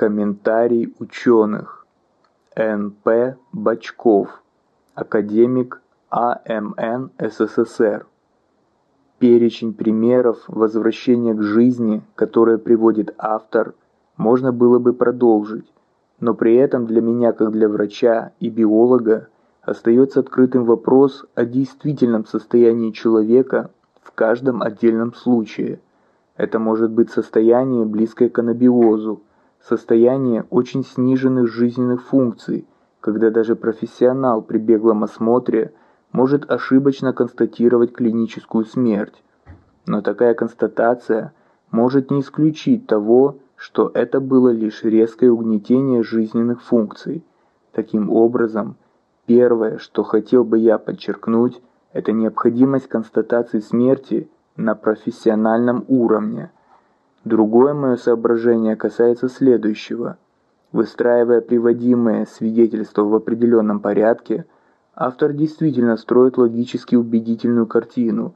Комментарий ученых. Н.П. Бочков. Академик АМН СССР. Перечень примеров возвращения к жизни, которые приводит автор, можно было бы продолжить, но при этом для меня, как для врача и биолога, остается открытым вопрос о действительном состоянии человека в каждом отдельном случае. Это может быть состояние, близкое к анабиозу, состояние очень сниженных жизненных функций, когда даже профессионал при беглом осмотре может ошибочно констатировать клиническую смерть. Но такая констатация может не исключить того, что это было лишь резкое угнетение жизненных функций. Таким образом, первое, что хотел бы я подчеркнуть, это необходимость констатации смерти на профессиональном уровне. Другое мое соображение касается следующего. Выстраивая приводимые свидетельства в определенном порядке, автор действительно строит логически убедительную картину,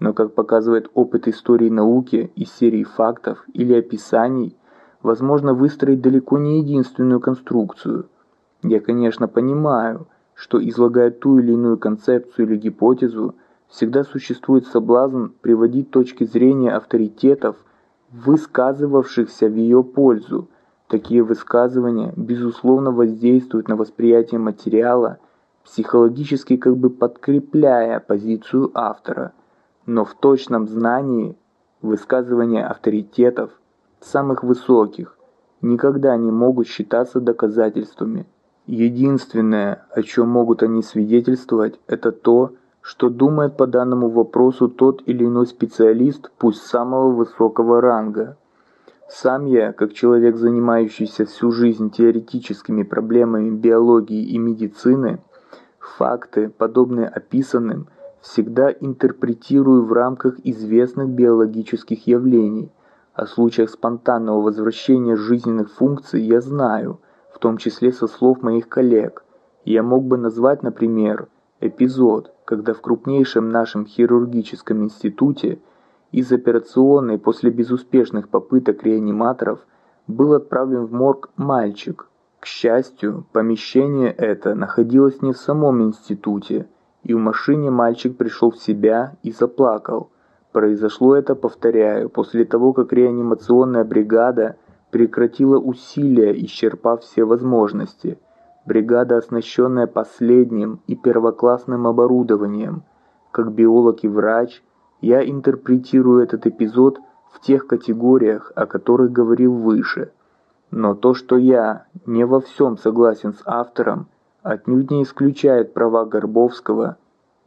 но, как показывает опыт истории науки из серии фактов или описаний, возможно выстроить далеко не единственную конструкцию. Я, конечно, понимаю, что излагая ту или иную концепцию или гипотезу, всегда существует соблазн приводить точки зрения авторитетов, высказывавшихся в ее пользу. Такие высказывания, безусловно, воздействуют на восприятие материала, психологически как бы подкрепляя позицию автора. Но в точном знании высказывания авторитетов, самых высоких, никогда не могут считаться доказательствами. Единственное, о чем могут они свидетельствовать, это то, что думает по данному вопросу тот или иной специалист, пусть самого высокого ранга. Сам я, как человек, занимающийся всю жизнь теоретическими проблемами биологии и медицины, факты, подобные описанным, всегда интерпретирую в рамках известных биологических явлений. О случаях спонтанного возвращения жизненных функций я знаю, в том числе со слов моих коллег. Я мог бы назвать, например, эпизод, когда в крупнейшем нашем хирургическом институте из операционной после безуспешных попыток реаниматоров был отправлен в морг мальчик. К счастью, помещение это находилось не в самом институте, и в машине мальчик пришел в себя и заплакал. Произошло это, повторяю, после того, как реанимационная бригада прекратила усилия, исчерпав все возможности – Бригада, оснащенная последним и первоклассным оборудованием. Как биолог и врач, я интерпретирую этот эпизод в тех категориях, о которых говорил выше. Но то, что я не во всем согласен с автором, отнюдь не исключает права Горбовского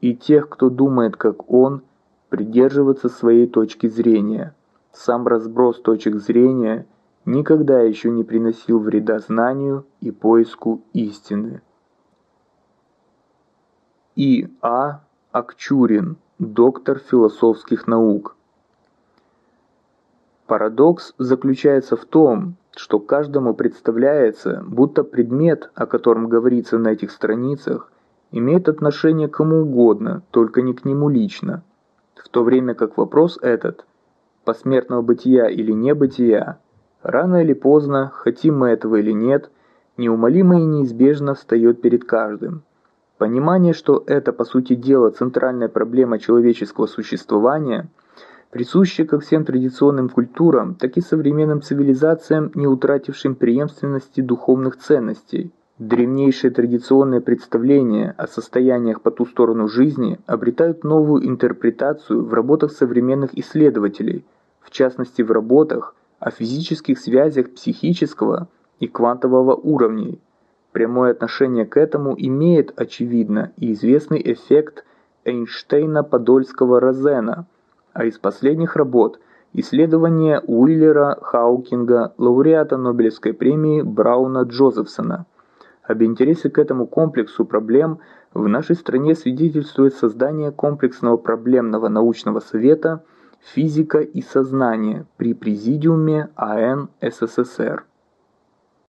и тех, кто думает как он, придерживаться своей точки зрения. Сам разброс точек зрения – никогда еще не приносил вреда знанию и поиску истины. И. А. Акчурин, доктор философских наук. Парадокс заключается в том, что каждому представляется, будто предмет, о котором говорится на этих страницах, имеет отношение к кому угодно, только не к нему лично, в то время как вопрос этот, посмертного бытия или небытия, Рано или поздно, хотим мы этого или нет, неумолимо и неизбежно встает перед каждым. Понимание, что это по сути дела центральная проблема человеческого существования, присуще как всем традиционным культурам, так и современным цивилизациям, не утратившим преемственности духовных ценностей. Древнейшие традиционные представления о состояниях по ту сторону жизни обретают новую интерпретацию в работах современных исследователей, в частности в работах, о физических связях психического и квантового уровней. Прямое отношение к этому имеет, очевидно, и известный эффект Эйнштейна-Подольского-Розена, а из последних работ – исследование Уиллера Хаукинга, лауреата Нобелевской премии Брауна Джозефсона. Об интересе к этому комплексу проблем в нашей стране свидетельствует создание комплексного проблемного научного совета – Физика и сознание при Президиуме АН СССР.